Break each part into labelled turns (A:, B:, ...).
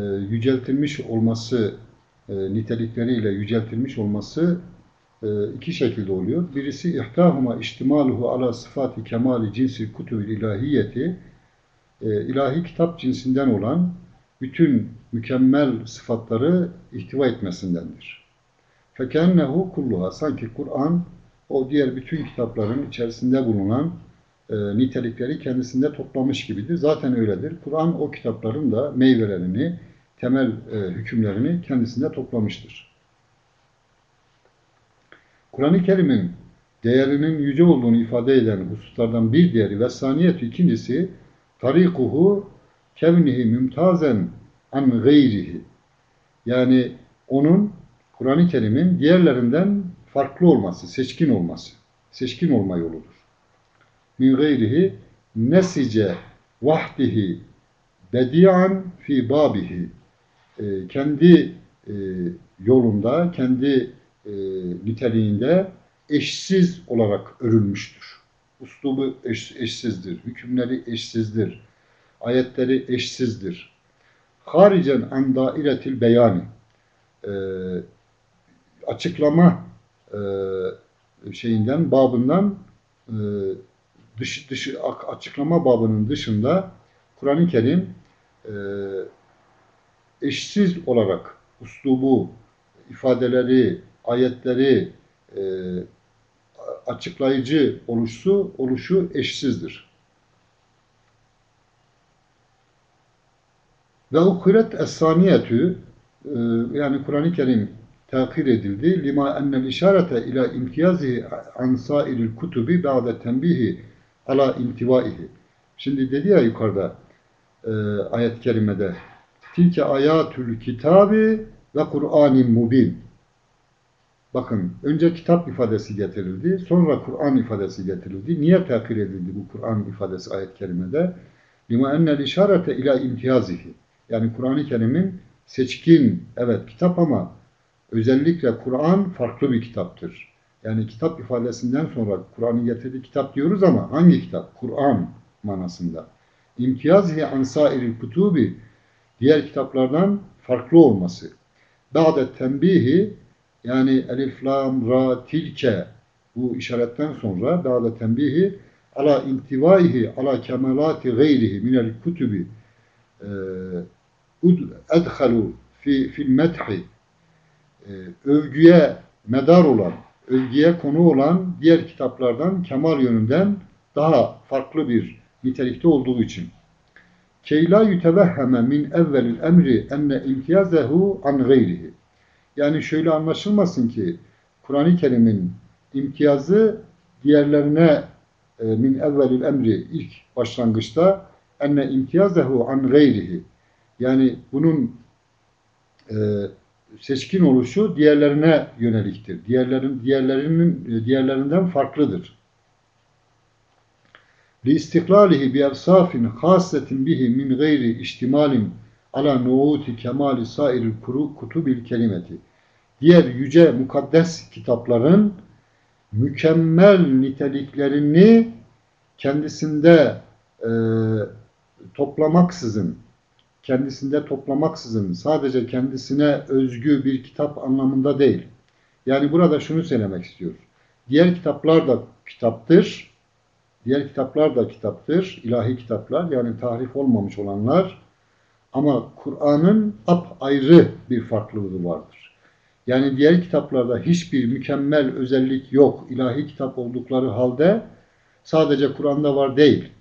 A: e, yüceltilmiş olması, e, nitelikleriyle yüceltilmiş olması e, iki şekilde oluyor. Birisi ihtahuma iştimaluhu ala sıfati kemali cinsi kutubil ilahiyeti ilahi kitap cinsinden olan bütün mükemmel sıfatları ihtiva etmesindendir. Fekennehu kulluha sanki Kur'an o diğer bütün kitapların içerisinde bulunan e, nitelikleri kendisinde toplamış gibidir. Zaten öyledir. Kur'an o kitapların da meyvelerini, temel e, hükümlerini kendisinde toplamıştır. Kur'an-ı Kerim'in değerinin yüce olduğunu ifade eden hususlardan bir diğeri ve saniyeti ikincisi tarikuhu kevnihi mümtazen an gayrihi yani onun Kur'an-ı Kerim'in diğerlerinden farklı olması, seçkin olması, seçkin olma yoludur. Min gayrihi nesice vahdihi bedi'an fi babihi e, kendi e, yolunda, kendi e, niteliğinde eşsiz olarak örülmüştür. Uslubu eş, eşsizdir, hükümleri eşsizdir, ayetleri eşsizdir. Haricen an dairetil beyani açıklama şeyinden, babından e, dış, dışı, açıklama babının dışında Kur'an-ı Kerim e, eşsiz olarak uslubu, ifadeleri, ayetleri e, açıklayıcı oluşsu, oluşu eşsizdir. Ve ukiret es-saniyetü e, yani Kur'an-ı Kerim takir edildi. Lima ennel işarete ila imtiyazi an sairil kutubi ba'de tenbihi ala intivaihi. Şimdi dedi ya yukarıda e, ayet-i kerimede tilke ayatül kitabi ve Kur'anin mubin. Bakın önce kitap ifadesi getirildi, sonra Kur'an ifadesi getirildi. Niye takir edildi bu Kur'an ifadesi ayet-i kerimede? Lima ennel işarete ila imtiyazihi. Yani Kur'an-ı Kerim'in seçkin, evet kitap ama özellikle Kur'an farklı bir kitaptır. Yani kitap ifadesinden sonra Kur'an'ın getirdiği kitap diyoruz ama hangi kitap? Kur'an manasında. İmtiyazihi ansairil kutubi diğer kitaplardan farklı olması. Ba'de tembihi yani elif, lam, ra, tilke bu işaretten sonra ba'de tembihi ala intivaihi ala kemalati gayrihi minel kutubi edhalu fi fil methi övgüye medar olan, övgüye konu olan diğer kitaplardan kemal yönünden daha farklı bir nitelikte olduğu için. Keyla yütevehheme min evvelil emri enne imtiyazehu an gayrihi. Yani şöyle anlaşılmasın ki Kur'an-ı Kerim'in imtiyazı diğerlerine e, min evvelil emri ilk başlangıçta enne imtiyazehu an gayrihi. Yani bunun e, seçkin oluşu diğerlerine yöneliktir. Diğerlerin diğerlerinin diğerlerinden farklıdır. Li istiklalihi bi evsafin hasetin bihi min gayri ihtimalin ala nuuti kemali sairil kutubil kelimeti. Diğer yüce mukaddes kitapların mükemmel niteliklerini kendisinde e, toplamaksızın kendisinde toplamaksızın sadece kendisine özgü bir kitap anlamında değil. Yani burada şunu söylemek istiyor. Diğer kitaplar da kitaptır. Diğer kitaplar da kitaptır. ilahi kitaplar yani tahrif olmamış olanlar. Ama Kur'an'ın ayrı bir farklılığı vardır. Yani diğer kitaplarda hiçbir mükemmel özellik yok. ilahi kitap oldukları halde sadece Kur'an'da var değil.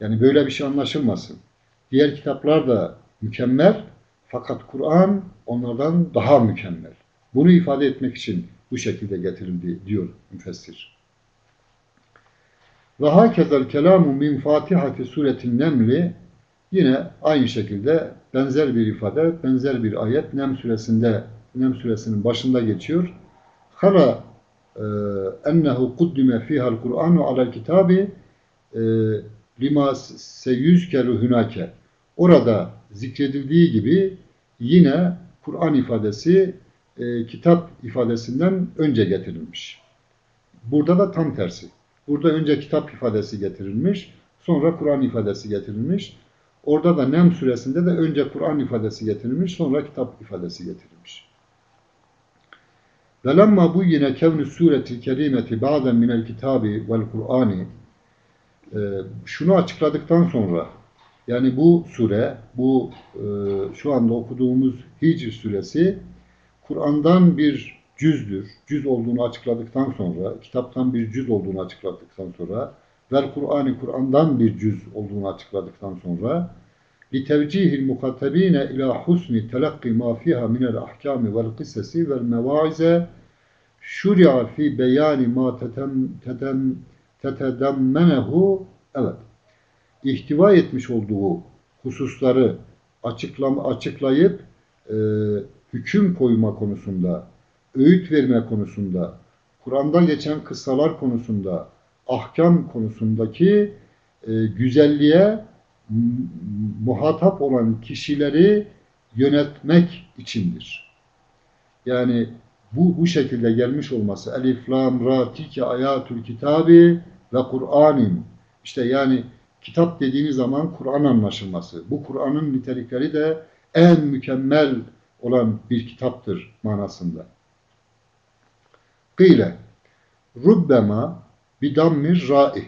A: Yani böyle bir şey anlaşılmasın. Diğer kitaplar da mükemmel fakat Kur'an onlardan daha mükemmel. Bunu ifade etmek için bu şekilde getirildi diyor müfessir. Ve hakezel kelamu min fatihati suretin nemli yine aynı şekilde benzer bir ifade, benzer bir ayet Nem suresinde Nem suresinin başında geçiyor. Hala e, ennehu kuddime fihal Kur'anu alel kitabi e, lima seyüzkeru hünake. Orada zikredildiği gibi yine Kur'an ifadesi e, kitap ifadesinden önce getirilmiş. Burada da tam tersi. Burada önce kitap ifadesi getirilmiş, sonra Kur'an ifadesi getirilmiş. Orada da Nem suresinde de önce Kur'an ifadesi getirilmiş, sonra kitap ifadesi getirilmiş. Velemma bu yine kevnü sureti kerimeti ba'den minel kitabi vel Kur'ani şunu açıkladıktan sonra yani bu sure, bu e, şu anda okuduğumuz Hicr suresi Kur'an'dan bir cüzdür. Cüz olduğunu açıkladıktan sonra, kitaptan bir cüz olduğunu açıkladıktan sonra vel Kur'an'ı Kur'an'dan bir cüz olduğunu açıkladıktan sonra لِتَوْجِهِ الْمُخَتَب۪ينَ اِلٰى حُسْنِ تَلَقِّ مَا فِيهَا مِنَ الْاَحْكَامِ وَالْقِسَّسِ وَالْمَوَاعِزَ شُرِعَ فِي بَيَانِ مَا تَتَدَمَّنَهُ Evet. İhtiva etmiş olduğu hususları açıklama, açıklayıp e, hüküm koyma konusunda, öğüt verme konusunda, Kur'an'da geçen kıssalar konusunda, ahkam konusundaki e, güzelliğe muhatap olan kişileri yönetmek içindir. Yani bu bu şekilde gelmiş olması Elif, Lam, Ra, Tilke, Ayatul Kitabi ve Kur'anin işte yani kitap dediğiniz zaman Kur'an anlaşılması. Bu Kur'an'ın nitelikleri de en mükemmel olan bir kitaptır manasında. Kıyle Rubbema bidammir ra'i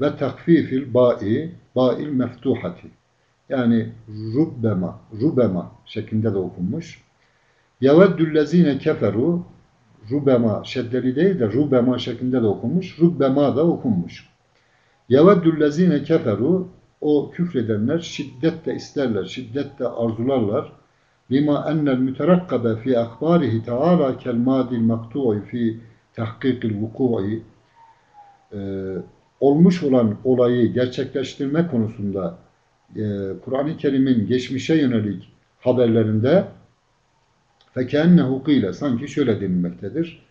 A: ve takfifil ba'i ba'il meftuhati. Yani rubbema, rubema şeklinde de okunmuş. Yeveddüllezine keferu rubema şeddeli değil de rubema şeklinde de okunmuş. Rubbema da okunmuş. Yeveddüllezine keferu o küfredenler şiddetle isterler, şiddetle arzularlar. Lima ennel müterakkabe fi akbarihi teala kel madil maktu'i fi tahkikil vuku'i olmuş olan olayı gerçekleştirme konusunda e, Kur'an-ı Kerim'in geçmişe yönelik haberlerinde fekennehu kıyle sanki şöyle denilmektedir.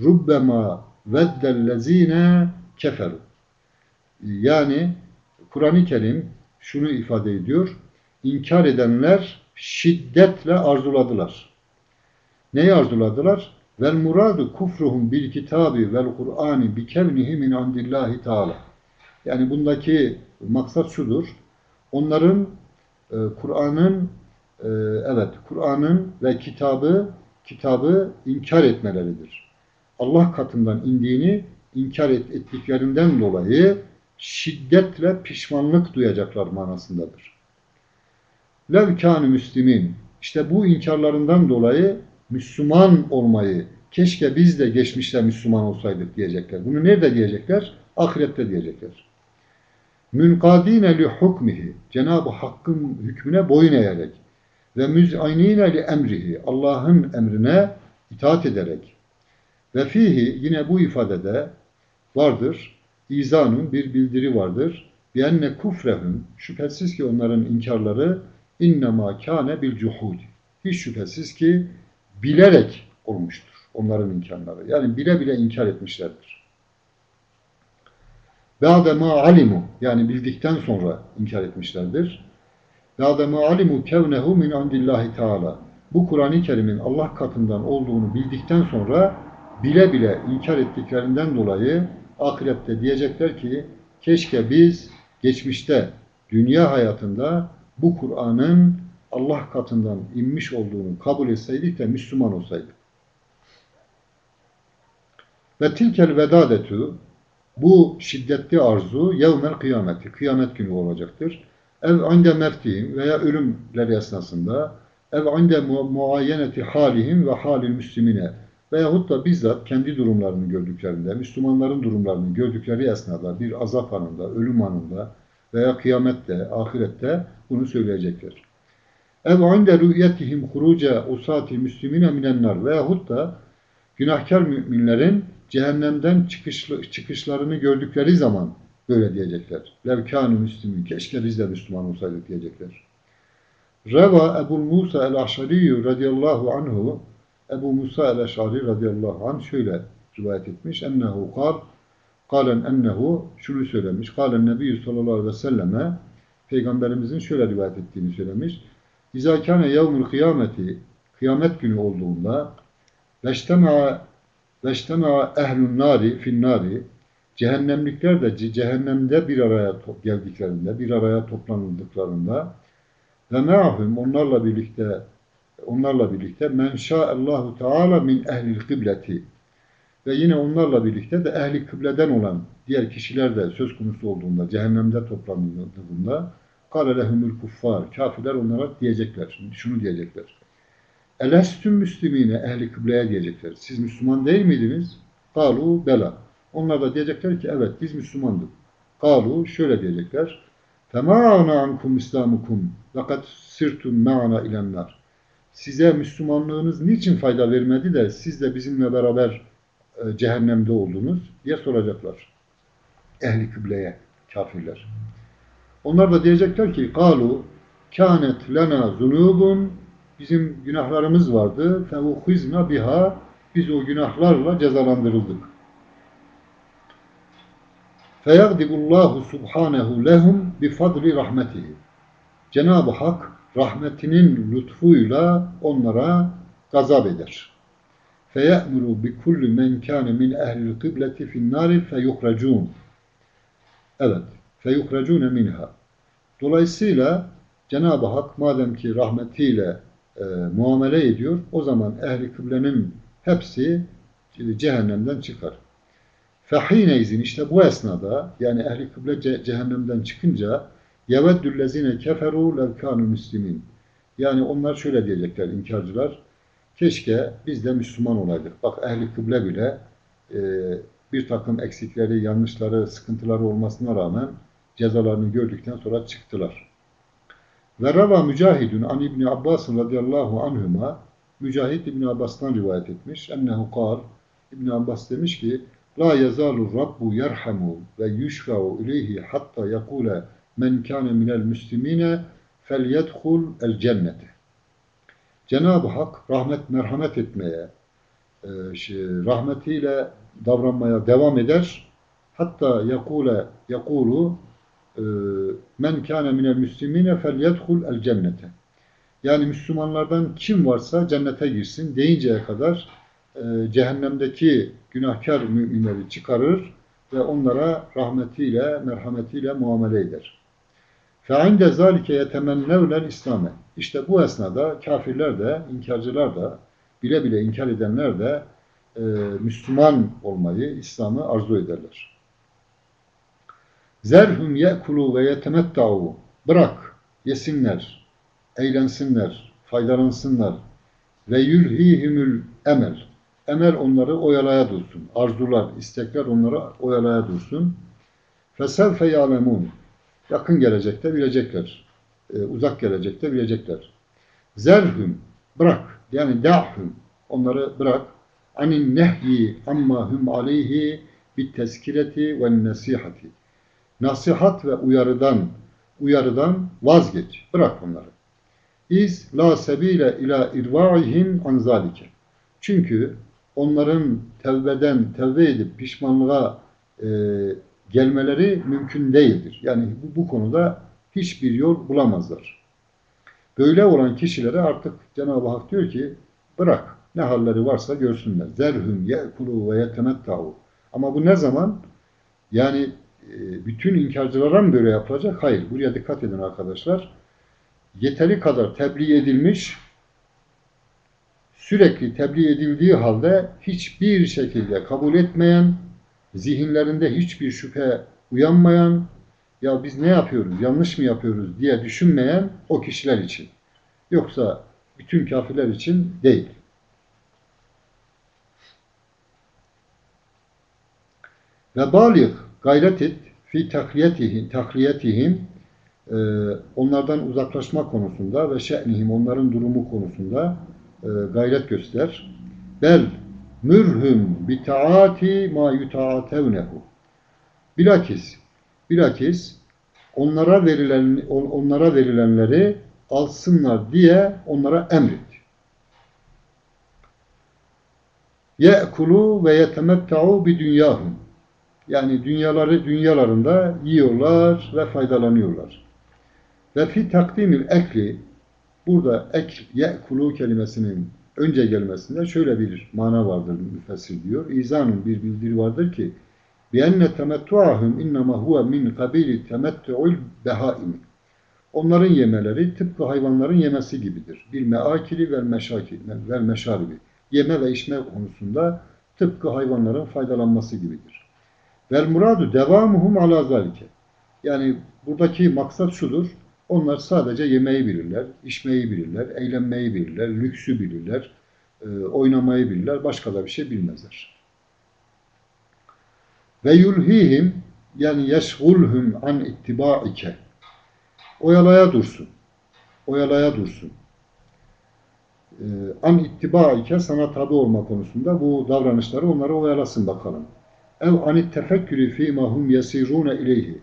A: Rubbema veddellezine keferu yani Kur'an-ı Kerim şunu ifade ediyor. İnkar edenler şiddetle arzuladılar. Neyi arzuladılar? Vel muradu kufruhum bil kitabi vel Kur'ani bi kevnihi min andillahi taala. Yani bundaki maksat şudur. Onların e, Kur'an'ın e, evet Kur'an'ın ve kitabı kitabı inkar etmeleridir. Allah katından indiğini inkar et, ettiklerinden dolayı şiddetle pişmanlık duyacaklar manasındadır. Levkânü müslimin işte bu inkarlarından dolayı Müslüman olmayı keşke biz de geçmişte Müslüman olsaydık diyecekler. Bunu nerede diyecekler? Ahirette diyecekler. Münkadine li hukmihi Cenab-ı Hakk'ın hükmüne boyun eğerek ve müz'inine li emrihi Allah'ın emrine itaat ederek ve fihi yine bu ifadede vardır izanun bir bildiri vardır. Biyenne kufrehum şüphesiz ki onların inkarları innema kâne bil cuhud. Hiç şüphesiz ki bilerek olmuştur onların inkarları. Yani bile bile inkar etmişlerdir. Ba'de ma alimu yani bildikten sonra inkar etmişlerdir. Ba'de ma alimu kevnehu min andillahi taala. Bu Kur'an-ı Kerim'in Allah katından olduğunu bildikten sonra bile bile inkar ettiklerinden dolayı ahirette diyecekler ki keşke biz geçmişte dünya hayatında bu Kur'an'ın Allah katından inmiş olduğunu kabul etseydik de Müslüman olsaydık. Ve tilkel vedadetu bu şiddetli arzu yevmel kıyameti, kıyamet günü olacaktır. Ev inde meftihim veya ölümleri esnasında ev inde muayyeneti halihim ve halil müslimine veyahut da bizzat kendi durumlarını gördüklerinde, Müslümanların durumlarını gördükleri esnada, bir azap anında, ölüm anında veya kıyamette, ahirette bunu söyleyecekler. Ev inde rü'yetihim huruce usati müslimine minennar veyahut da günahkar müminlerin cehennemden çıkışlı, çıkışlarını gördükleri zaman böyle diyecekler. Levkânü müslümün, keşke biz de Müslüman olsaydık diyecekler. Reva Ebu Musa el-Aşariyyü radıyallahu anhu Ebu Musa el-Eş'ari radıyallahu anh şöyle rivayet etmiş. Ennehu kal, kalen ennehu şunu söylemiş. Kalen nebiyyü sallallahu aleyhi ve selleme Peygamberimizin şöyle rivayet ettiğini söylemiş. İzâ kâne yevmül kıyameti kıyamet günü olduğunda veştema ehlun nari fin nari Cehennemlikler de ce- cehennemde bir araya geldiklerinde, bir araya toplanıldıklarında ve ma'hum onlarla birlikte onlarla birlikte men Allahu Teala min ehlil kıbleti ve yine onlarla birlikte de ehli kıbleden olan diğer kişiler de söz konusu olduğunda, cehennemde toplandığında kâle lehumül kuffar, kafirler onlara diyecekler, şunu diyecekler. Elestüm müslimine ehli kıbleye diyecekler. Siz Müslüman değil miydiniz? Kalu bela. Onlar da diyecekler ki evet biz Müslümandık. Kalu şöyle diyecekler. Femâna ankum islamukum lekat sirtum me'ana ilenler. Size Müslümanlığınız niçin fayda vermedi de siz de bizimle beraber e, cehennemde oldunuz diye soracaklar. Ehli kübleye, kafirler. Onlar da diyecekler ki kalu kânet lena zunubun bizim günahlarımız vardı. Fevuhizna biha biz o günahlarla cezalandırıldık. Feyagdibullahu subhanehu lehum bi fadli rahmetihi. Cenab-ı Hak rahmetinin lütfuyla onlara gazap eder feye'muru bi kulli men kana min ehlil kıbleti fin nari feyuhracun. Evet. Feyuhracune minha. Dolayısıyla Cenab-ı Hak madem ki rahmetiyle e, muamele ediyor, o zaman ehli kıblenin hepsi cehennemden çıkar. Fahine izin işte bu esnada yani ehli kıble cehennemden çıkınca yeveddüllezine keferu levkânü müslimin. Yani onlar şöyle diyecekler inkarcılar. Keşke biz de Müslüman olaydık. Bak ehli kıble bile e, bir takım eksikleri, yanlışları, sıkıntıları olmasına rağmen cezalarını gördükten sonra çıktılar. Ve rava mücahidun an İbni Abbas radıyallahu anhuma Mücahit İbni Abbas'tan rivayet etmiş. Ennehu kal İbni Abbas demiş ki La yezalu Rabbu yerhamu ve yushfa'u ileyhi hatta yakule men kâne minel müslimine felyedhul el cennete. Cenab-ı Hak rahmet merhamet etmeye, e, rahmetiyle davranmaya devam eder. Hatta yakule yakulu e, men kâne minel müslimine felyedhul el cennete. Yani Müslümanlardan kim varsa cennete girsin deyinceye kadar e, cehennemdeki günahkar müminleri çıkarır ve onlara rahmetiyle, merhametiyle muamele eder. فَعِنْدَ ذَٰلِكَ يَتَمَنَّوْلَ İslam'e. İşte bu esnada kafirler de, inkarcılar da, bile bile inkar edenler de e, Müslüman olmayı, İslam'ı arzu ederler. Zerhum ye'kulu ve yetemetta'u. Bırak, yesinler, eğlensinler, faydalansınlar. Ve yülhihimül emel. Emel onları oyalaya dursun. Arzular, istekler onları oyalaya dursun. Fesevfe ya'lemun. Yakın gelecekte bilecekler. Ee, uzak gelecekte bilecekler. Zerhum. Bırak. Yani da'hum. Onları bırak. Anin nehyi amma hum aleyhi bit ve nasihati. Nasihat ve uyarıdan uyarıdan vazgeç. Bırak onları. İz la sebile ila irvaihim an zalike. Çünkü onların tevbeden, tevbe edip pişmanlığa e, gelmeleri mümkün değildir. Yani bu, bu konuda hiçbir yol bulamazlar. Böyle olan kişilere artık Cenab-ı Hak diyor ki bırak ne halleri varsa görsünler. Zerhum ye'kulu ve yetemetta'u. Ama bu ne zaman? Yani e, bütün inkarcılara mı böyle yapılacak? Hayır. Buraya dikkat edin arkadaşlar. Yeteri kadar tebliğ edilmiş, sürekli tebliğ edildiği halde hiçbir şekilde kabul etmeyen, zihinlerinde hiçbir şüphe uyanmayan, ya biz ne yapıyoruz, yanlış mı yapıyoruz diye düşünmeyen o kişiler için. Yoksa bütün kafirler için değil. Ve balik gayret et fi takliyetihim, takliyetihim e, onlardan uzaklaşma konusunda ve şe'nihim onların durumu konusunda e, gayret göster. Bel mürhüm bi taati ma yutaatevnehu. Bilakis bilakis onlara verilen onlara verilenleri alsınlar diye onlara emret. Ye'kulu ve yetemetta'u bi dünyahum. Yani dünyaları dünyalarında yiyorlar ve faydalanıyorlar. Ve fi takdimil ekli burada ek ye'kulu kelimesinin önce gelmesinde şöyle bir mana vardır müfessir diyor. İzanın bir bildiri vardır ki بِأَنَّ تَمَتُّعَهُمْ اِنَّمَا هُوَ مِنْ قَبِيلِ تَمَتُّعُ الْبَهَائِمِ Onların yemeleri tıpkı hayvanların yemesi gibidir. Bil meakili vel meşakil vel meşaribi. Yeme ve içme konusunda tıpkı hayvanların faydalanması gibidir. Vel muradu devamuhum ala zalike. Yani buradaki maksat şudur. Onlar sadece yemeği bilirler, içmeyi bilirler, eğlenmeyi bilirler, lüksü bilirler, e, oynamayı bilirler. Başka da bir şey bilmezler. Ve yulhihim yani yeşgulhum an ittibaike. Oyalaya dursun. Oyalaya dursun. E, an ittibaike sana tabi olma konusunda bu davranışları onları oyalasın bakalım. Ev anit tefekkürü fîmâ hum yesirûne ileyhi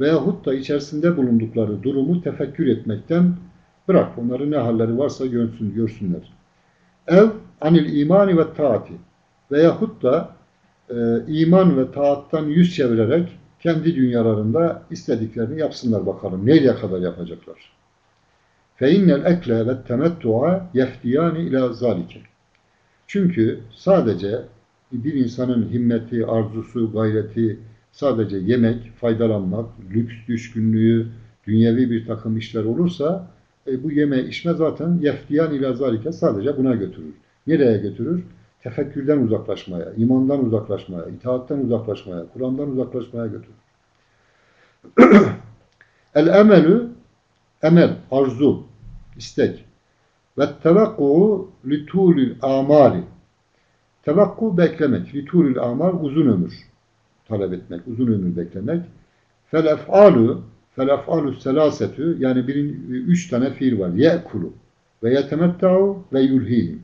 A: veyahut da içerisinde bulundukları durumu tefekkür etmekten bırak. Onların ne halleri varsa görsün, görsünler. Ev anil imani ve taati veyahut da e, iman ve taattan yüz çevirerek kendi dünyalarında istediklerini yapsınlar bakalım. Nereye kadar yapacaklar? فَاِنَّ الْاَكْلَ وَالتَّمَتُّعَ يَفْدِيَانِ ila zalike. Çünkü sadece bir insanın himmeti, arzusu, gayreti, sadece yemek, faydalanmak, lüks düşkünlüğü, dünyevi bir takım işler olursa e, bu yeme içme zaten yeftiyan ila zalike sadece buna götürür. Nereye götürür? Tefekkürden uzaklaşmaya, imandan uzaklaşmaya, itaatten uzaklaşmaya, Kur'an'dan uzaklaşmaya götürür. El emelü emel, arzu, istek. Ve tevekku'u litulül amali. Tevekku beklemek, litulül amal uzun ömür talep etmek, uzun ömür beklemek. Fel ef'alu fel ef'alu selasetü yani birin, üç tane fiil var. Ye'kulu ve yetemetta'u ve yulhihim.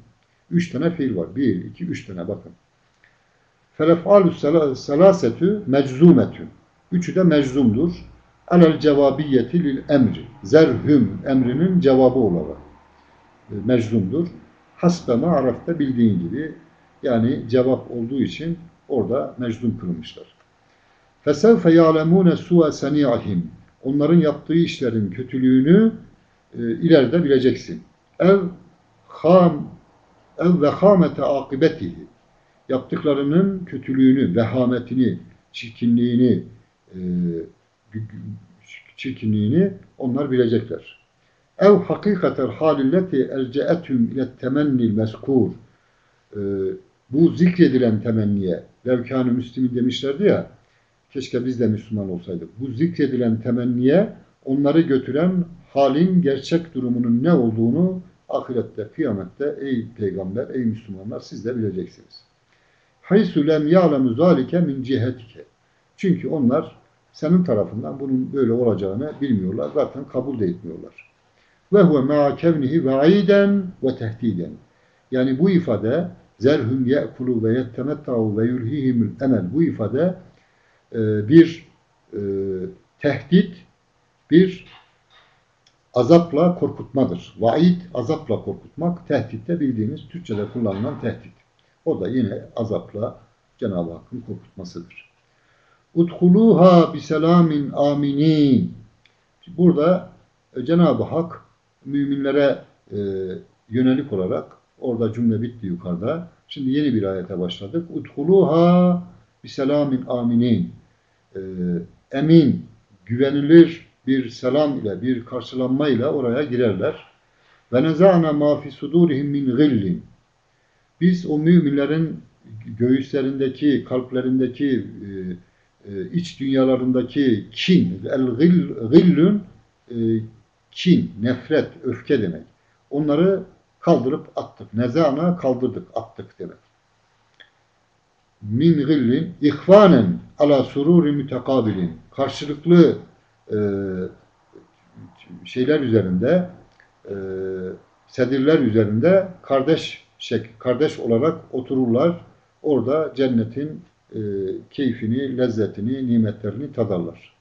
A: Üç tane fiil var. Bir, iki, üç tane bakın. Fel ef'alu selasetü meczumetü. Üçü de meczumdur. Alel cevabiyeti lil emri. Zerhüm emrinin cevabı olarak e, meczumdur. Hasbema arafta bildiğin gibi yani cevap olduğu için orada mecnun kılmışlar. فَسَوْفَ يَعْلَمُونَ سُوَ سَنِيَهِمْ Onların yaptığı işlerin kötülüğünü e, ileride bileceksin. Ev ham ev vehamete akibetihi yaptıklarının kötülüğünü, vehametini, çirkinliğini e, çirkinliğini onlar bilecekler. Ev hakikatel halilleti elceetüm ile temennil meskur e, bu zikredilen temenniye levkânı müslimin demişlerdi ya keşke biz de Müslüman olsaydık. Bu zikredilen temenniye onları götüren halin gerçek durumunun ne olduğunu ahirette, kıyamette ey peygamber, ey Müslümanlar siz de bileceksiniz. Haysu lem ya'lemu zalike min cihetike. Çünkü onlar senin tarafından bunun böyle olacağını bilmiyorlar. Zaten kabul de etmiyorlar. Ve huve ma'a kevnihi ve'iden ve tehdiden. Yani bu ifade zerhum ye'kulu ve yettemetta'u ve yulhihimul emel bu ifade e, bir e, tehdit, bir azapla korkutmadır. Vaid azapla korkutmak, tehditte bildiğiniz Türkçe'de kullanılan tehdit. O da yine azapla Cenab-ı Hakk'ın korkutmasıdır. Udhuluha biselamin aminin. Burada e, Cenab-ı Hak müminlere yönelik olarak orada cümle bitti yukarıda. Şimdi yeni bir ayete başladık. Udhuluha biselamin aminin. E, emin, güvenilir bir selam ile, bir karşılanma ile oraya girerler. Ve neza'na ma fi sudurihim min gillin. Biz o müminlerin göğüslerindeki, kalplerindeki, e, e, iç dünyalarındaki kin, el gillün, e, kin, nefret, öfke demek. Onları kaldırıp attık. Nezana kaldırdık, attık demek. Min gillin ihvanen ala sururi mütekabilin. Karşılıklı e, şeyler üzerinde e, sedirler üzerinde kardeş şek, kardeş olarak otururlar. Orada cennetin e, keyfini, lezzetini, nimetlerini tadarlar.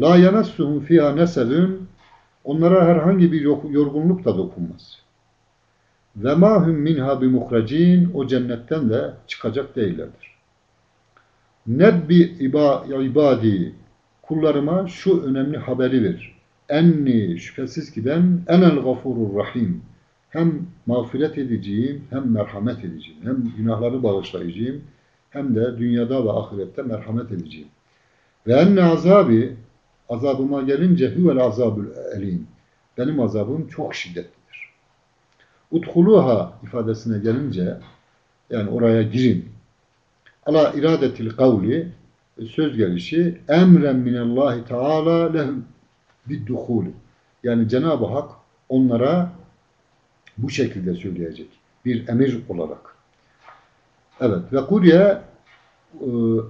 A: La yemessuhum fiha nesebün onlara herhangi bir yorgunluk da dokunmaz. Ve mahum minha bi muhracin o cennetten de çıkacak değillerdir. Nebbi ibadi kullarıma şu önemli haberi ver. Enni şüphesiz ki ben enel gafurur rahim. Hem mağfiret edeceğim hem merhamet edeceğim. Hem günahları bağışlayacağım hem de dünyada ve ahirette merhamet edeceğim. Ve enne azabi azabıma gelince huvel azabül elim. Benim azabım çok şiddetlidir. Udhuluha ifadesine gelince yani oraya girin. Ala iradetil kavli söz gelişi emren minallahi teala lehum bidduhuli. Yani Cenab-ı Hak onlara bu şekilde söyleyecek. Bir emir olarak. Evet. Ve kurye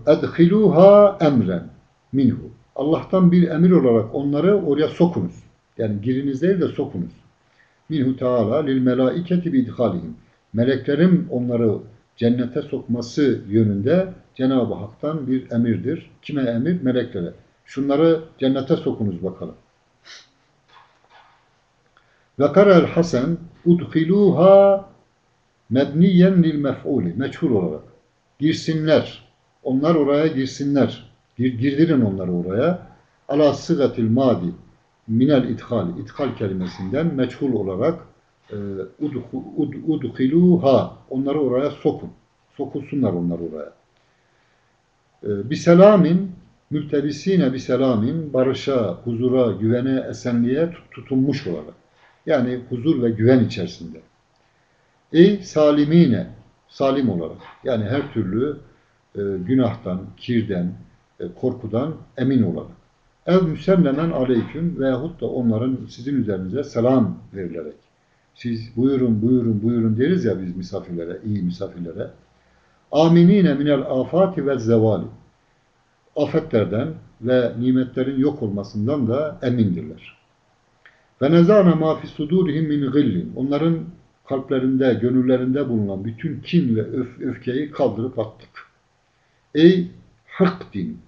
A: edhiluha emren minhu. Allah'tan bir emir olarak onları oraya sokunuz. Yani giriniz değil de sokunuz. Minhu Teala lil melaiketi bi idhalihim. Meleklerin onları cennete sokması yönünde Cenab-ı Hak'tan bir emirdir. Kime emir? Meleklere. Şunları cennete sokunuz bakalım. Ve karel Hasan udhiluha mebniyen lil mef'uli meçhul olarak. Girsinler. Onlar oraya girsinler. Gir, girdirin onları oraya. Ala sıgatil madi minel idhal. İdhal kelimesinden meçhul olarak e, udhiluha. Onları oraya sokun. Sokulsunlar onlar oraya. E, biselamin mültebisine biselamin barışa, huzura, güvene, esenliğe tutunmuş olarak. Yani huzur ve güven içerisinde. Ey salimine, salim olarak. Yani her türlü e, günahtan, kirden, e, korkudan emin olarak. Ev müsemlemen aleyküm veyahut da onların sizin üzerinize selam verilerek. Siz buyurun, buyurun, buyurun deriz ya biz misafirlere, iyi misafirlere. Aminine minel afati ve zevali. Afetlerden ve nimetlerin yok olmasından da emindirler. Ve nezâne mâ fî sudûrihim min gillin. Onların kalplerinde, gönüllerinde bulunan bütün kin ve öf öfkeyi kaldırıp attık. Ey hık din.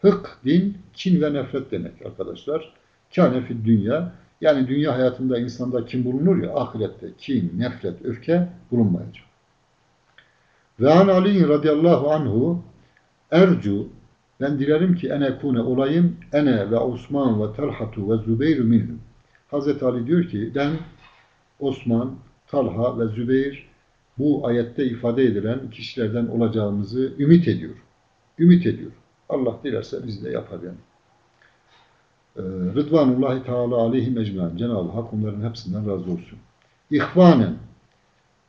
A: Hık din, kin ve nefret demek arkadaşlar. Kâne fid dünya. Yani dünya hayatında insanda kin bulunur ya, ahirette kin, nefret, öfke bulunmayacak. Ve an Ali radıyallahu anhu ercu ben dilerim ki ene kune olayım ene ve Osman ve Talhatu ve Zübeyir minhum. Hazreti Ali diyor ki ben Osman, Talha ve Zübeyir bu ayette ifade edilen kişilerden olacağımızı ümit ediyor. Ümit ediyor. Allah dilerse bizi de yapar yani. Ee, Rıdvanullahi Teala aleyhim ecmain. Cenab-ı Hak onların hepsinden razı olsun. İhvanen.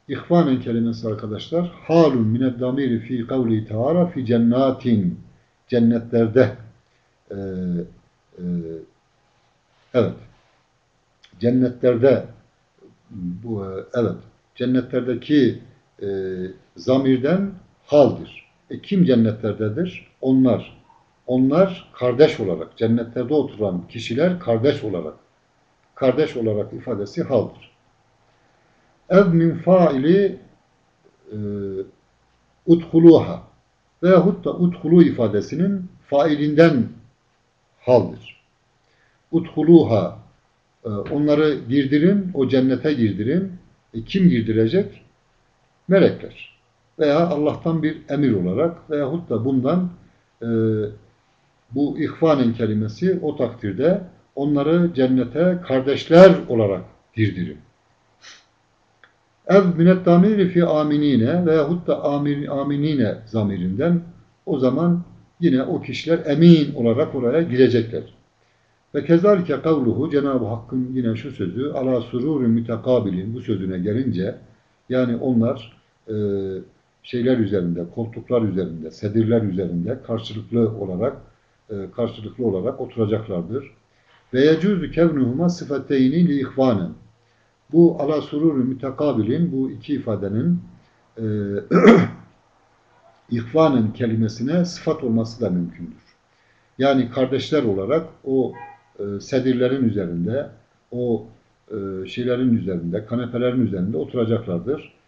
A: İhvanen kelimesi arkadaşlar. Halun mined damiri fi kavli teala fi cennatin. Cennetlerde. Ee, e, evet cennetlerde bu evet cennetlerdeki e, zamirden haldir. E, kim cennetlerdedir? Onlar. Onlar kardeş olarak, cennetlerde oturan kişiler kardeş olarak, kardeş olarak ifadesi haldır. Ev min faili e, udhuluha veyahut da udhulu ifadesinin failinden haldir. Udhuluha ee, onları girdirin, o cennete girdirin. E, kim girdirecek? Melekler. Veya Allah'tan bir emir olarak veyahut da bundan e, bu ihvanen kelimesi o takdirde onları cennete kardeşler olarak girdirin. Ev minet damiri fi aminine veyahut da amin, aminine zamirinden o zaman yine o kişiler emin olarak oraya girecekler. Ve kezalike kavluhu Cenab-ı Hakk'ın yine şu sözü ala sururi mütekabilin bu sözüne gelince yani onlar e, şeyler üzerinde, koltuklar üzerinde, sedirler üzerinde karşılıklı olarak e, karşılıklı olarak oturacaklardır. Ve yecuzu kevnuhuma sıfateyni li ihvanen. Bu ala sururi mütekabilin bu iki ifadenin e, ihvanen kelimesine sıfat olması da mümkündür. Yani kardeşler olarak o e, sedirlerin üzerinde, o e, şeylerin üzerinde, kanepelerin üzerinde oturacaklardır.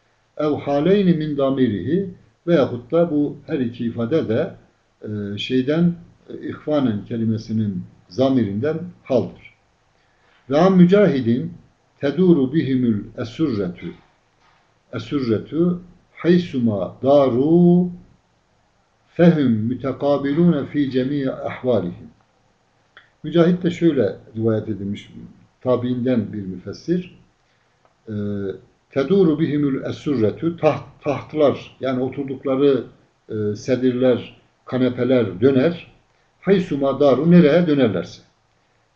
A: Ev haleyni min damirihi veyahut da bu her iki ifade de e, şeyden e, ihvanen kelimesinin zamirinden haldır. Ve mücahidin teduru bihimül esurretu esurretu haysuma daru fehum mütekabilune fi cemii ahvalihim Mücahit de şöyle rivayet edilmiş tabiinden bir müfessir. Teduru bihimül esurretü taht, tahtlar yani oturdukları e, sedirler, kanepeler döner. Haysuma daru nereye dönerlerse.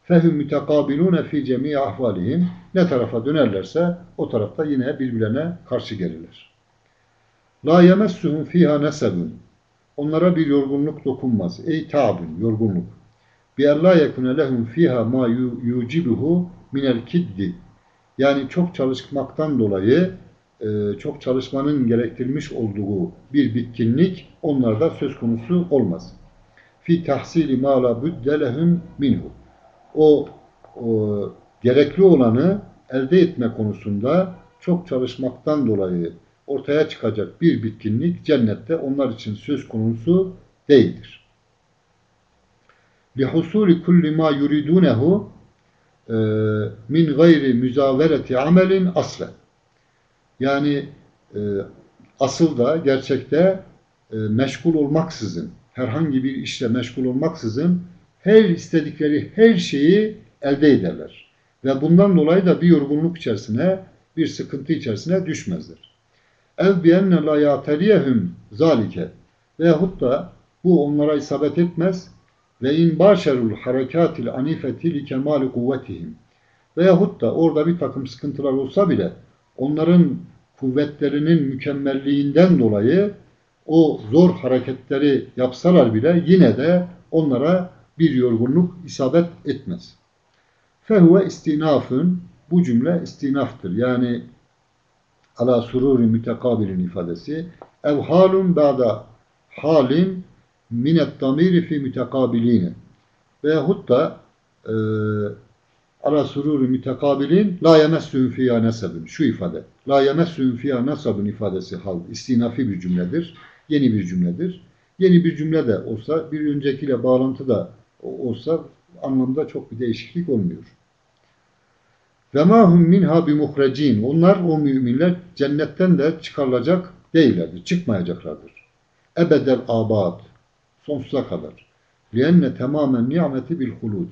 A: Fehum mütekabilune fi cemii ahvalihim. Ne tarafa dönerlerse o tarafta yine birbirlerine karşı gelirler. La yemessuhum fiha nesebun. Onlara bir yorgunluk dokunmaz. Ey tabun, yorgunluk. Bi la yekune lehum fiha ma yucibuhu minel kiddi. Yani çok çalışmaktan dolayı e, çok çalışmanın gerektirmiş olduğu bir bitkinlik onlarda söz konusu olmaz. Fi tahsili ma la buddelehum minhu. O, o gerekli olanı elde etme konusunda çok çalışmaktan dolayı ortaya çıkacak bir bitkinlik cennette onlar için söz konusu değildir. Li husuli kulli ma yuridunehu min gayri müzavereti amelin aslen. Yani e, asıl da gerçekte e, meşgul olmaksızın, herhangi bir işle meşgul olmaksızın her istedikleri her şeyi elde ederler. Ve bundan dolayı da bir yorgunluk içerisine, bir sıkıntı içerisine düşmezler. Ev bienne la yateriyehum zalike veyahut da bu onlara isabet etmez ve in başerul harekatil anifeti li kemali kuvvetihim veyahut da orada bir takım sıkıntılar olsa bile onların kuvvetlerinin mükemmelliğinden dolayı o zor hareketleri yapsalar bile yine de onlara bir yorgunluk isabet etmez. Fehuve istinafın bu cümle istinaftır. Yani ala sururi mütekabilin ifadesi ev halun ba'da halin minet damiri fi mütekabiline veyahut da e, ala sururi mütekabilin la yemessün fiyâ nesebün şu ifade la yemessün fiyâ nesebün ifadesi hal istinafi bir cümledir yeni bir cümledir yeni bir cümle de olsa bir öncekiyle bağlantı da olsa anlamda çok bir değişiklik olmuyor. Ve mahum minha bimuhrecin. Onlar o müminler cennetten de çıkarılacak değillerdir. Çıkmayacaklardır. Ebedel abad. Sonsuza kadar. Lienne tamamen nimeti bil hulud.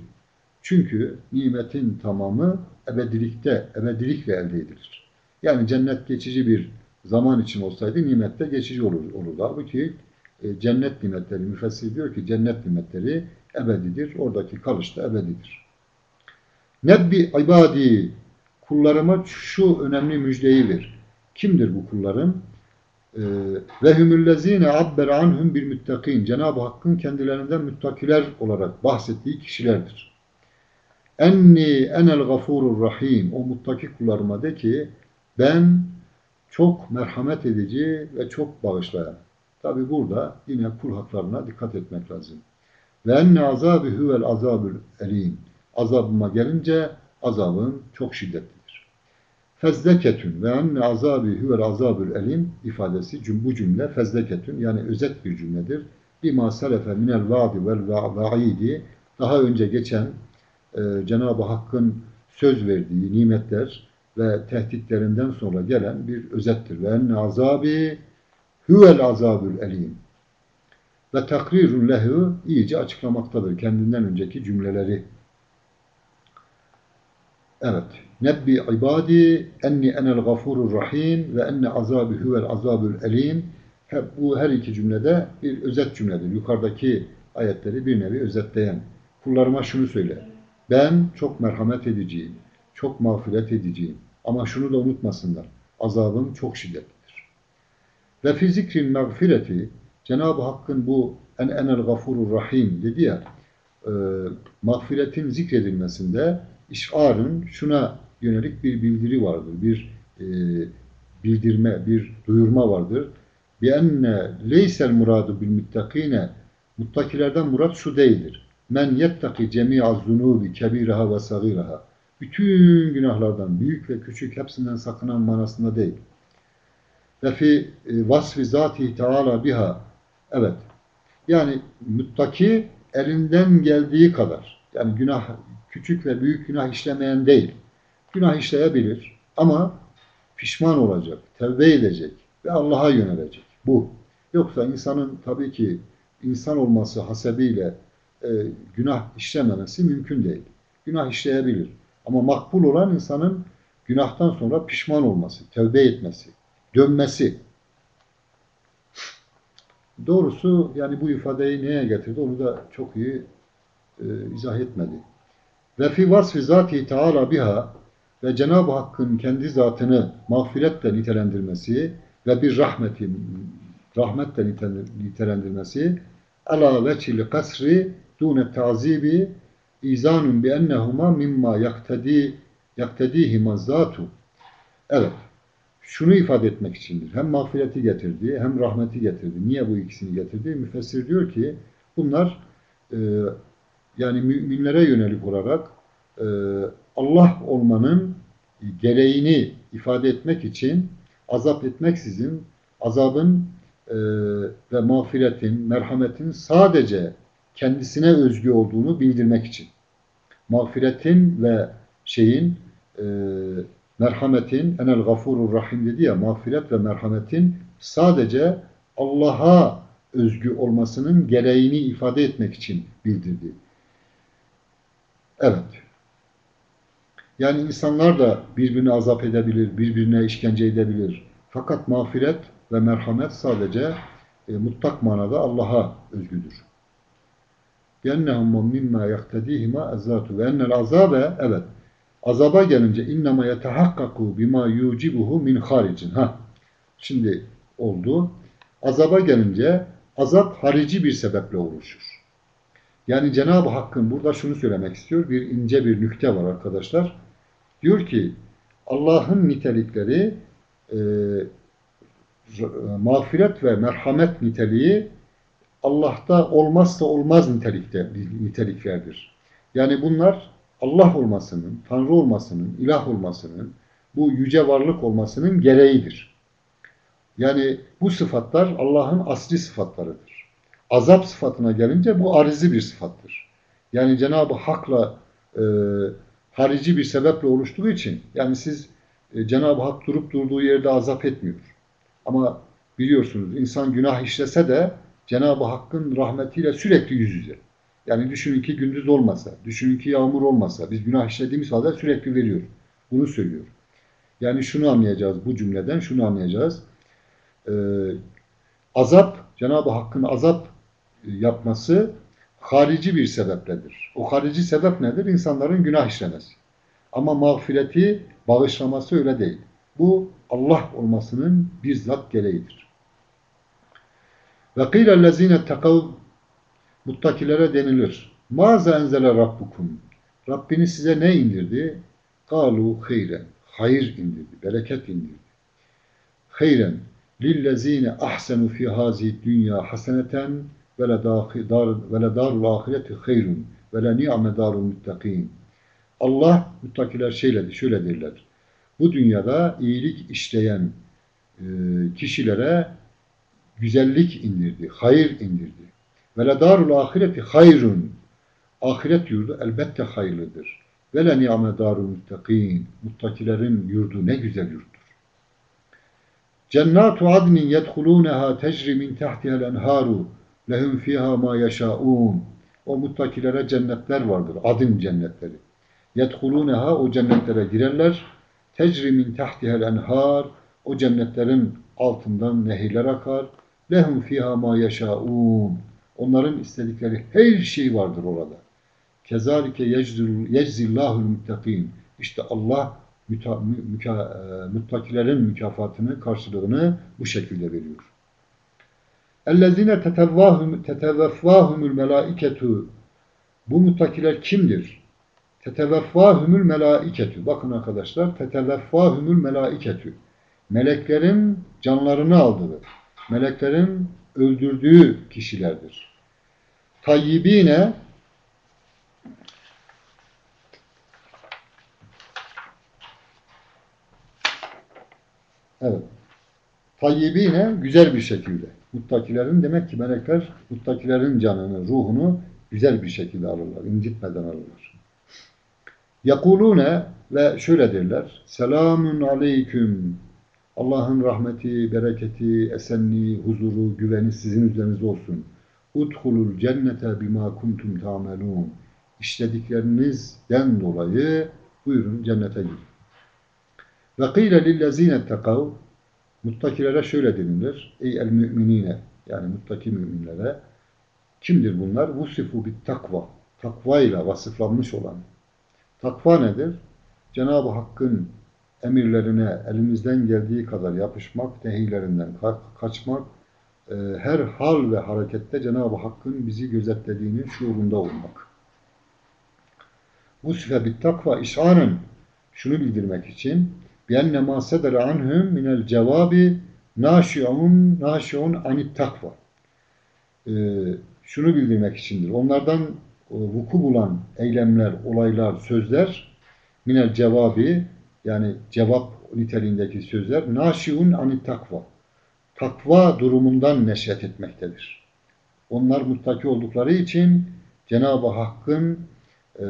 A: Çünkü nimetin tamamı ebedilikte, ebedilikle elde edilir. Yani cennet geçici bir zaman için olsaydı nimette geçici olur, olurdu. Halbuki e, cennet nimetleri, müfessir diyor ki cennet nimetleri ebedidir. Oradaki kalış da ebedidir. Nebbi ibadi kullarıma şu önemli müjdeyi ver. Kimdir bu kullarım? Ee, ve hümüllezine abber anhum bir müttakin. Cenab-ı Hakk'ın kendilerinden müttakiler olarak bahsettiği kişilerdir. Enni enel gafurur rahim. O muttaki kullarıma de ki ben çok merhamet edici ve çok bağışlayan. Tabi burada yine kul haklarına dikkat etmek lazım. Ve enne azabı huvel azabül elim. Azabıma gelince azabın çok şiddetlidir. Fezdeketün ve enne azabı huvel azabül elim ifadesi bu cümle fezdeketün yani özet bir cümledir. Bima selefe minel vaadi vel vaidi daha önce geçen e, Cenab-ı Hakk'ın söz verdiği nimetler ve tehditlerinden sonra gelen bir özettir. Ve enne azabı huvel azabül elim ve takrirun lehu iyice açıklamaktadır kendinden önceki cümleleri. Evet. Nebbi ibadi enni enel gafurur rahim ve enne azabı huvel azabül elim. Bu her iki cümlede bir özet cümledir. Yukarıdaki ayetleri bir nevi özetleyen. Kullarıma şunu söyle. Ben çok merhamet edeceğim, çok mağfiret edeceğim. Ama şunu da unutmasınlar. Azabım çok şiddetlidir. Ve fi zikrin mağfireti Cenab-ı Hakk'ın bu en enel gafurur rahim dedi ya e, mağfiretin zikredilmesinde işarın şuna yönelik bir bildiri vardır. Bir e, bildirme, bir duyurma vardır. Leysel muradu bil muttakine muttakilerden murat şu değildir. Yettaki cemi'az zunubi kebiraha ve sagiraha. Bütün günahlardan büyük ve küçük hepsinden sakınan manasında değil. Ve fi e, vasfi zatihi teala biha Evet. Yani muttaki elinden geldiği kadar yani günah küçük ve büyük günah işlemeyen değil. Günah işleyebilir ama pişman olacak, tevbe edecek ve Allah'a yönelecek. Bu. Yoksa insanın tabii ki insan olması hasebiyle e, günah işlememesi mümkün değil. Günah işleyebilir. Ama makbul olan insanın günahtan sonra pişman olması, tevbe etmesi, dönmesi Doğrusu yani bu ifadeyi neye getirdi onu da çok iyi e, izah etmedi. Ve fi vasfi zati taala biha ve Cenab-ı Hakk'ın kendi zatını mağfiretle nitelendirmesi ve bir rahmeti rahmetle nitelendirmesi ala veçil kasri dune tazibi izanun bi ennehuma mimma yaktedi yaktedihima zatu evet şunu ifade etmek içindir. Hem mağfireti getirdi hem rahmeti getirdi. Niye bu ikisini getirdi? Müfessir diyor ki bunlar e, yani müminlere yönelik olarak e, Allah olmanın gereğini ifade etmek için azap etmeksizin azabın e, ve mağfiretin, merhametin sadece kendisine özgü olduğunu bildirmek için. Mağfiretin ve şeyin e, merhametin enel gafurur rahim dedi ya mağfiret ve merhametin sadece Allah'a özgü olmasının gereğini ifade etmek için bildirdi. Evet. Yani insanlar da birbirini azap edebilir, birbirine işkence edebilir. Fakat mağfiret ve merhamet sadece e, mutlak manada Allah'a özgüdür. يَنَّهُمْ مِمَّا يَقْتَد۪يهِمَا اَزَّاتُ Ve ennel azabe, evet, azaba gelince innema yetehakkaku bima yucibuhu min haricin. Ha. Şimdi oldu. Azaba gelince azap harici bir sebeple oluşur. Yani Cenab-ı Hakk'ın burada şunu söylemek istiyor. Bir ince bir nükte var arkadaşlar. Diyor ki Allah'ın nitelikleri e, mağfiret ve merhamet niteliği Allah'ta olmazsa olmaz nitelikte niteliklerdir. Yani bunlar Allah olmasının, Tanrı olmasının, ilah olmasının, bu yüce varlık olmasının gereğidir. Yani bu sıfatlar Allah'ın asli sıfatlarıdır. Azap sıfatına gelince bu arizi bir sıfattır. Yani Cenab-ı Hak'la e, harici bir sebeple oluştuğu için yani siz e, Cenab-ı Hak durup durduğu yerde azap etmiyor. Ama biliyorsunuz insan günah işlese de Cenab-ı Hakk'ın rahmetiyle sürekli yüz yüze. Yani düşünün ki gündüz olmasa, düşünün ki yağmur olmasa, biz günah işlediğimiz halde sürekli veriyor. Bunu söylüyor. Yani şunu anlayacağız bu cümleden, şunu anlayacağız. Ee, azap, Cenab-ı Hakk'ın azap yapması harici bir sebepledir. O harici sebep nedir? İnsanların günah işlemesi. Ama mağfireti, bağışlaması öyle değil. Bu Allah olmasının bizzat gereğidir. Ve kîlellezîne tekav muttakilere denilir. Mâze enzele rabbukum. Rabbiniz size ne indirdi? Kalu hayren. Hayır indirdi, bereket indirdi. Hayren lillezîne ahsenu fî hâzi dünya haseneten ve le darul ahireti hayrun ve le ni'me darul muttakin. Allah muttakiler şeyle, şöyle derler. Bu dünyada iyilik işleyen e, kişilere güzellik indirdi, hayır indirdi. Ve le darul ahireti hayrun. Ahiret yurdu elbette hayırlıdır. Ve le ni'me darul muttakin. Muttakilerin yurdu ne güzel yurttur. Cennatu adnin yedhuluneha tecri min tahtihel enharu lehum fiha ma yaşaun. O muttakilere cennetler vardır. Adın cennetleri. Yedhuluneha o cennetlere girerler. Tecri min tahtihel enhar. O cennetlerin altından nehirler akar. Lehum fiha ma yaşaun. Onların istedikleri her şey vardır orada. Kezalike yeczillahul muttakin. İşte Allah müta, müka, e, muttakilerin mükafatını, karşılığını bu şekilde veriyor. اَلَّذِينَ تَتَوَفَّاهُمُ الْمَلَائِكَةُ Bu muttakiler kimdir? Teteveffahumul melaiketu. Bakın arkadaşlar, teteveffahumul melaiketu. Meleklerin canlarını aldığı, meleklerin öldürdüğü kişilerdir. Tayyibine Evet. Tayyibine güzel bir şekilde. Muttakilerin demek ki melekler muttakilerin canını, ruhunu güzel bir şekilde alırlar. incitmeden alırlar. Yakulune ve şöyle derler. Selamun aleyküm. Allah'ın rahmeti, bereketi, esenliği, huzuru, güveni sizin üzerinizde olsun. Udhulul cennete bima kuntum ta'melun. İşlediklerinizden dolayı buyurun cennete girin. Ve kıyle lillezine tekav Muttakilere şöyle denilir. Ey el müminine. yani muttaki müminlere kimdir bunlar? Vusifu bit takva. Takva ile vasıflanmış olan. Takva nedir? Cenab-ı Hakk'ın emirlerine elimizden geldiği kadar yapışmak, nehilerinden ka- kaçmak, e, her hal ve harekette Cenab-ı Hakk'ın bizi gözetlediğinin şuurunda olmak. Bu sife bit takva işaren şunu bildirmek için bienne ma sedere anhum minel cevabi naşiun naşiun anit takva. Ee, şunu bildirmek içindir. Onlardan e, vuku bulan eylemler, olaylar, sözler minel cevabi yani cevap niteliğindeki sözler naşiun anit takva. Takva durumundan neşet etmektedir. Onlar muttaki oldukları için Cenab-ı Hakk'ın e,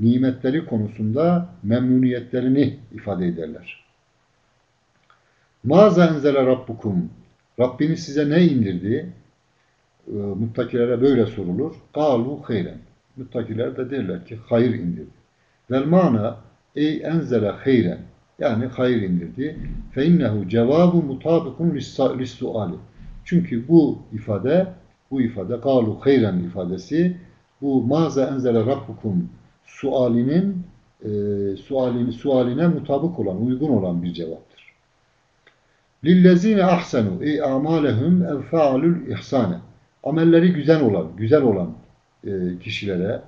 A: nimetleri konusunda memnuniyetlerini ifade ederler. Maza enzele rabbukum Rabbiniz size ne indirdi? E, muttakilere böyle sorulur. Galu hayren. Muttakiler de derler ki hayır indirdi. Vel mana ey enzele hayren yani hayır indirdi. Fe innehu cevabu mutabikun lissuali. Çünkü bu ifade bu ifade galu hayren ifadesi bu maza enzele rabbukum sualinin e, sualini sualine mutabık olan, uygun olan bir cevaptır. Ahsenu ey amalehum ev faalul ihsane. Amelleri güzel olan, güzel olan e, kişilere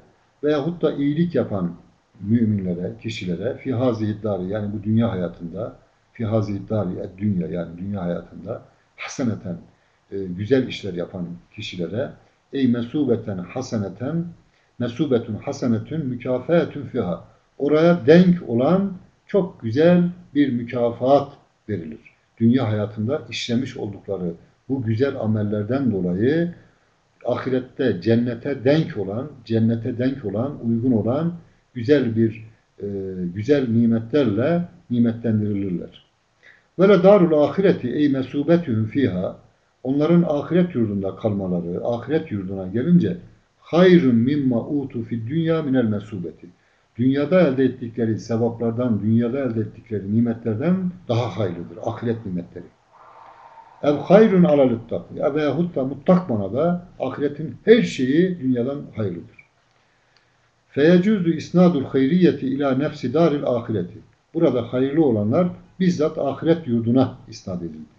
A: veyahut da iyilik yapan müminlere, kişilere fi hazihi dari yani bu dünya hayatında fi hazihi dari dünya yani dünya hayatında haseneten e, güzel işler yapan kişilere ey mesubeten haseneten mesubetun hasenetün mükafatun fiha. Oraya denk olan çok güzel bir mükafat verilir. Dünya hayatında işlemiş oldukları bu güzel amellerden dolayı ahirette cennete denk olan, cennete denk olan, uygun olan güzel bir e, güzel nimetlerle nimetlendirilirler. La darul ahireti ey mesubetühüm fiha onların ahiret yurdunda kalmaları, ahiret yurduna gelince hayrun mimma utu fi dünya minel mesubeti. Dünyada elde ettikleri sevaplardan, dünyada elde ettikleri nimetlerden daha hayırlıdır. Ahiret nimetleri. Ev hayrun alaluttak. Ya veyahut da mutlak manada ahiretin her şeyi dünyadan hayırlıdır. Feyecüzü isnadul hayriyeti ila nefsi daril ahireti. Burada hayırlı olanlar bizzat ahiret yurduna isnad edildi.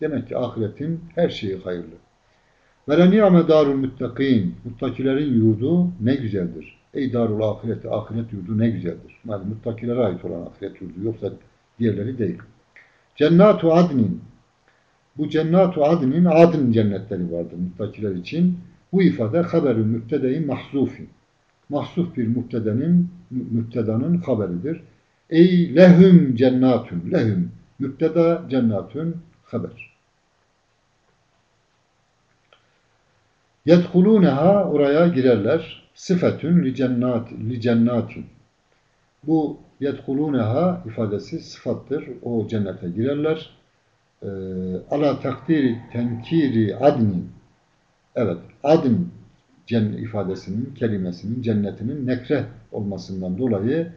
A: Demek ki ahiretin her şeyi hayırlı. Ve le ni'me darul muttakin. Muttakilerin yurdu ne güzeldir. Ey darul ahireti, ahiret yurdu ne güzeldir. Yani muttakilere ait olan ahiret yurdu yoksa diğerleri değil. Cennatu adnin. Bu cennatu adnin adın cennetleri vardır muttakiler için. Bu ifade haberü mübtedeyi mahzufin. Mahzuf bir mübtedenin mübtedanın haberidir. Ey lehum cennatun. Lehum. Mübteda cennatun haber. Yedhuluneha oraya girerler. Sıfetün li cennat li cennatin. Bu yedhuluneha ifadesi sıfattır. O cennete girerler. Ee, ala takdiri tenkiri adnin. Evet, adn ifadesinin, kelimesinin, cennetinin nekre olmasından dolayı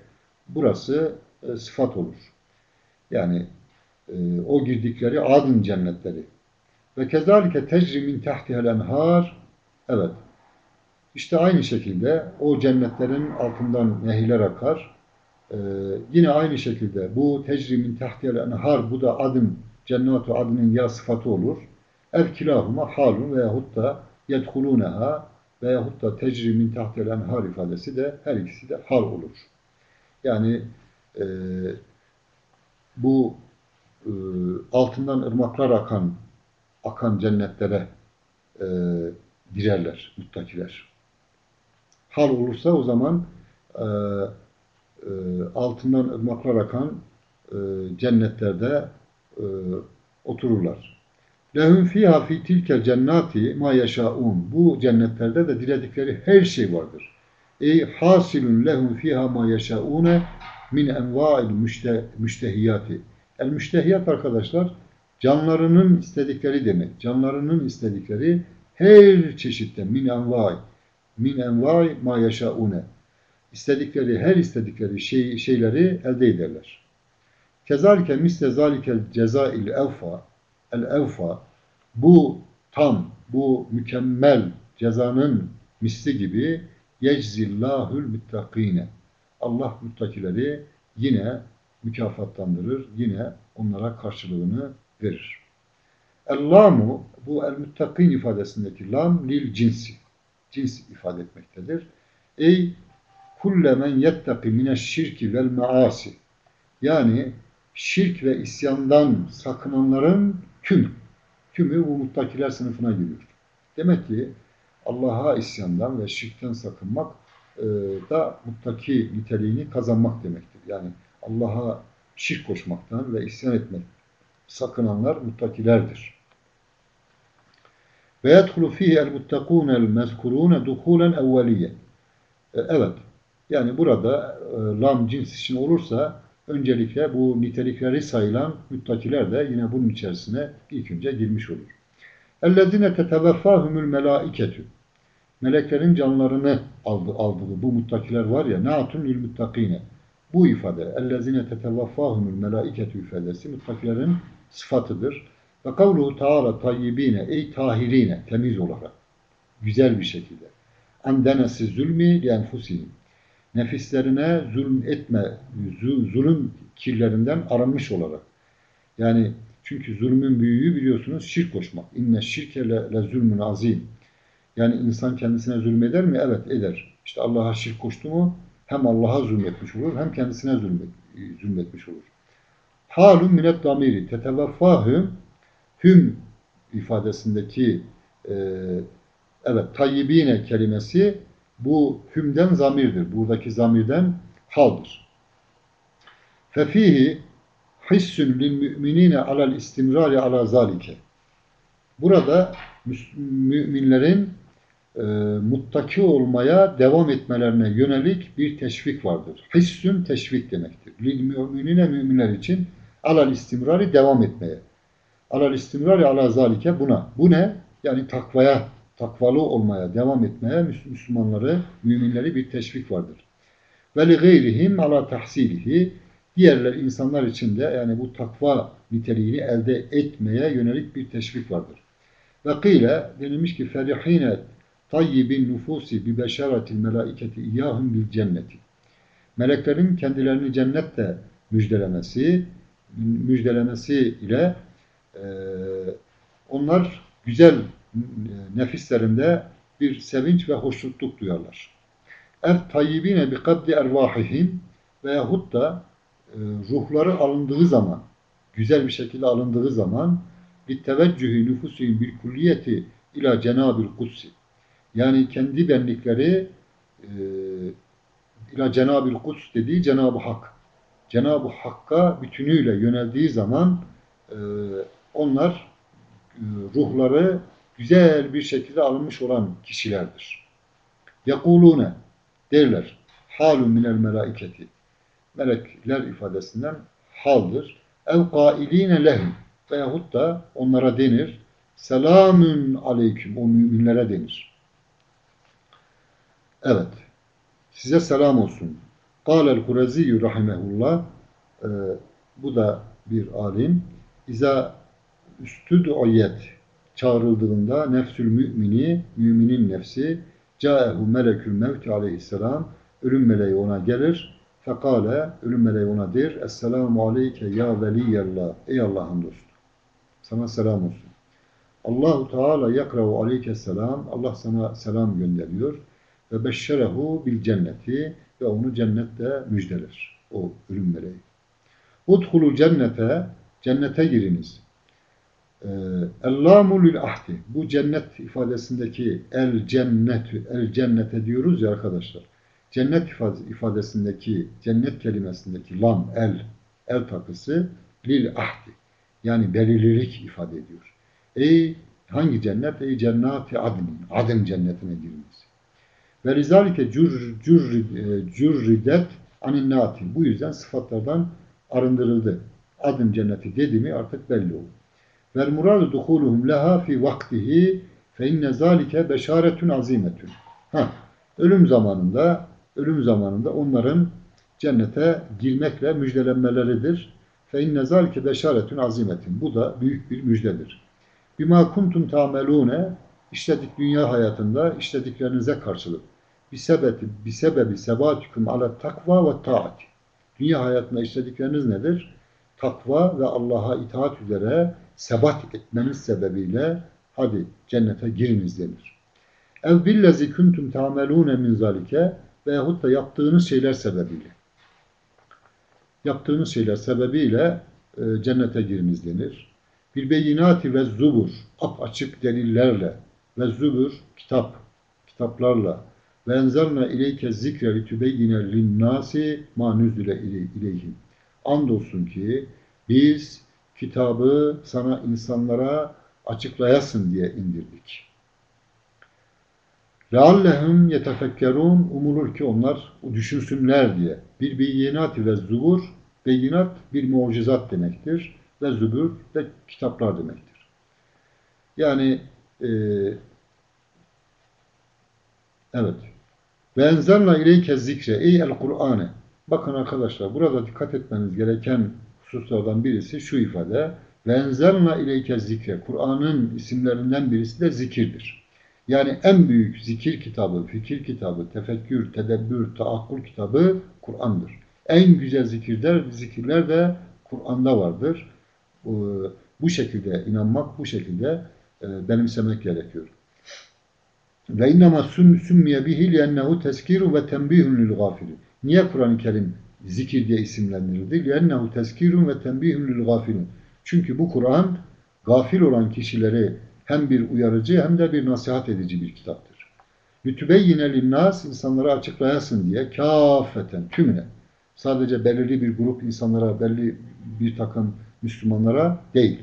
A: burası e, sıfat olur. Yani e, o girdikleri adın cennetleri. Ve kezalike tecri min tahtihel enhar Evet. İşte aynı şekilde o cennetlerin altından nehirler akar. Ee, yine aynı şekilde bu tecrimin tahtiyel enhar bu da adım cennetu adının ya sıfatı olur. Ev kilahuma halun veyahut da yedhuluneha veyahut da tecrimin tahtiyel enhar ifadesi de her ikisi de hal olur. Yani e, bu e, altından ırmaklar akan akan cennetlere e, girerler muttakiler. Hal olursa o zaman e, e, altından ırmaklar akan e, cennetlerde e, otururlar. Lehum fiha fi tilke cennati ma yeşaun. Bu cennetlerde de diledikleri her şey vardır. Ey hasilun lehum fiha ma yeşaune min enva'il müşte, müştehiyati. El müştehiyat arkadaşlar canlarının istedikleri demek. Canlarının istedikleri her çeşitte min envai min envai ma yaşaune istedikleri her istedikleri şey, şeyleri elde ederler. Kezalike misle zalikel cezail evfa el evfa bu tam bu mükemmel cezanın misli gibi yeczillahül müttakine. Allah muttakileri yine mükafatlandırır, yine onlara karşılığını verir. El-lamu, bu el-müttakin ifadesindeki lam lil cinsi, cins ifade etmektedir. Ey kulle men yettaki mineşşirki vel maasi. Yani şirk ve isyandan sakınanların tüm, tümü bu muttakiler sınıfına giriyor. Demek ki Allah'a isyandan ve şirkten sakınmak e, da muttaki niteliğini kazanmak demektir. Yani Allah'a şirk koşmaktan ve isyan etmek sakınanlar muttakilerdir. Ve yedhulu fihi el muttakûne el mezkurûne duhûlen evveliye. Evet. Yani burada e, lam cins için olursa öncelikle bu nitelikleri sayılan muttakiler de yine bunun içerisine ilk önce girmiş olur. اَلَّذِينَ تَتَوَفَّاهُمُ الْمَلَائِكَةُ Meleklerin canlarını aldı, aldığı bu muttakiler var ya نَاتُنْ لِلْمُتَّقِينَ Bu ifade اَلَّذِينَ تَتَوَفَّاهُمُ الْمَلَائِكَةُ ifadesi muttakilerin sıfatıdır. Ve kavluhu taala tayyibine ey tahirine temiz olarak güzel bir şekilde. Andenesi zulmi li enfusihim nefislerine zulüm etme, zulüm kirlerinden arınmış olarak. Yani çünkü zulmün büyüğü biliyorsunuz şirk koşmak. İnne şirke le, le zulmün azim. Yani insan kendisine zulmeder mi? Evet eder. İşte Allah'a şirk koştu mu hem Allah'a zulmetmiş olur hem kendisine zulmet, zulmetmiş olur. Halun minet damiri teteveffahüm hüm ifadesindeki e, evet tayyibine kelimesi bu hümden zamirdir. Buradaki zamirden haldır. Fefihi hissün lil müminine alel istimrari ala zalike. Burada müminlerin e, muttaki olmaya devam etmelerine yönelik bir teşvik vardır. Hissün teşvik demektir. Lil müminine müminler için alel istimrari devam etmeye. Alel istimrari ala zalike buna. Bu ne? Yani takvaya takvalı olmaya, devam etmeye Müslümanları, müminleri bir teşvik vardır. Ve li gayrihim ala tahsilihi diğerler insanlar için de yani bu takva niteliğini elde etmeye yönelik bir teşvik vardır. Ve kıyle denilmiş ki ferihine tayyibin nüfusi bi beşaratil melaiketi iyahum bil cenneti. Meleklerin kendilerini cennette müjdelemesi, müjdelemesi ile e, onlar güzel nefislerinde bir sevinç ve hoşnutluk duyarlar. Ev tayyibine bi kaddi ervahihim veyahut da e, ruhları alındığı zaman, güzel bir şekilde alındığı zaman bir teveccühü nüfusuyum bir kulliyeti ila cenabil kutsi. Yani kendi benlikleri e, ila cenabil kuts dediği Cenab-ı Hak. Cenab-ı Hakk'a bütünüyle yöneldiği zaman e, onlar e, ruhları güzel bir şekilde alınmış olan kişilerdir. Yakulune derler. Halun minel melaiketi. Melekler ifadesinden haldır. Ev kailine lehum veyahut da onlara denir. Selamün aleyküm. O müminlere denir. Evet. Size selam olsun. Kâlel Kureziyyü rahimehullah e, bu da bir alim. İza üstüd'uyet çağrıldığında nefsül mümini, müminin nefsi caehu melekül mevti aleyhisselam ölüm meleği ona gelir. Fekale ölüm meleği ona der. Esselamu aleyke ya veliyallah. Ey Allah'ın dostu. Sana selam olsun. Allahu Teala yakravu aleyke selam. Allah sana selam gönderiyor. Ve beşşerehu bil cenneti ve onu cennette müjdeler. O ölüm meleği. Udhulu cennete cennete giriniz. Ee, Ellamu ahdi. Bu cennet ifadesindeki el cennetü, el cennete diyoruz ya arkadaşlar. Cennet ifadesindeki, cennet kelimesindeki lam, el, el takısı lil ahdi. Yani belirlilik ifade ediyor. Ey hangi cennet? Ey cennati adın. Adın cennetine girmesi. Ve rizalike cür, cür, e, cürridet aninnati. Bu yüzden sıfatlardan arındırıldı. Adın cenneti dedi mi artık belli oldu. Vel muradu duhuluhum leha fi vaktihi fe inne zalike beşaretun azimetun. Ha, ölüm zamanında ölüm zamanında onların cennete girmekle müjdelenmeleridir. Fe inne zalike beşaretun azimetun. Bu da büyük bir müjdedir. Bima kuntum tamelune işledik dünya hayatında işlediklerinize karşılık. Bir sebebi, bir sebebi sebatikum ala takva ve taat. Dünya hayatında işledikleriniz nedir? Takva ve Allah'a itaat üzere sebat etmeniz sebebiyle hadi cennete giriniz denir. Ev billezi kuntum tamelune min zalike veyahut da yaptığınız şeyler sebebiyle. Yaptığınız şeyler sebebiyle e, cennete giriniz denir. Bir beyinati ve zubur, ap açık delillerle ve zubur, kitap, kitaplarla ve enzalna ileyke zikre litübeyyine linnâsi ma nüzüle ileyhim. Andolsun ki biz kitabı sana insanlara açıklayasın diye indirdik. لَعَلَّهُمْ يَتَفَكَّرُونَ Umulur ki onlar düşünsünler diye. Bir beyinat ve zubur, beyinat bir mucizat demektir. Ve zubur de kitaplar demektir. Yani e, evet. Ve enzalna ileyke zikre ey el Kur'ane. Bakın arkadaşlar burada dikkat etmeniz gereken hususlardan birisi şu ifade. Ve enzelna ileyke zikre. Kur'an'ın isimlerinden birisi de zikirdir. Yani en büyük zikir kitabı, fikir kitabı, tefekkür, tedebbür, taakkul kitabı Kur'an'dır. En güzel zikirler, zikirler de Kur'an'da vardır. Bu şekilde inanmak, bu şekilde e, benimsemek gerekiyor. Ve innema sümmiye bihi liennehu teskiru ve tembihun lil gafili. Niye Kur'an-ı Kerim zikir diye isimlendirildi? Ve tembihun lil gafilin. Çünkü bu Kur'an gafil olan kişileri hem bir uyarıcı hem de bir nasihat edici bir kitaptır. Lütübeyyine linnâs insanlara açıklayasın diye kâfeten tümüne sadece belirli bir grup insanlara, belli bir takım Müslümanlara değil.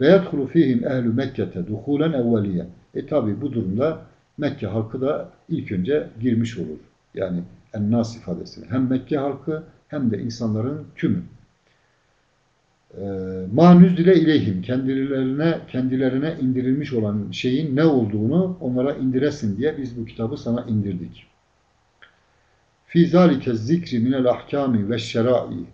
A: Yedhulu fihim ehlü Mekke'te duhulen evveliye. E tabi bu durumda Mekke halkı da ilk önce girmiş olur. Yani en-nas ifadesini. Hem Mekke halkı hem de insanların tümü. E, manüz dile ileyhim kendilerine kendilerine indirilmiş olan şeyin ne olduğunu onlara indiresin diye biz bu kitabı sana indirdik. Fi zalike zikri minel ahkami ve şerai